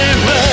mirror.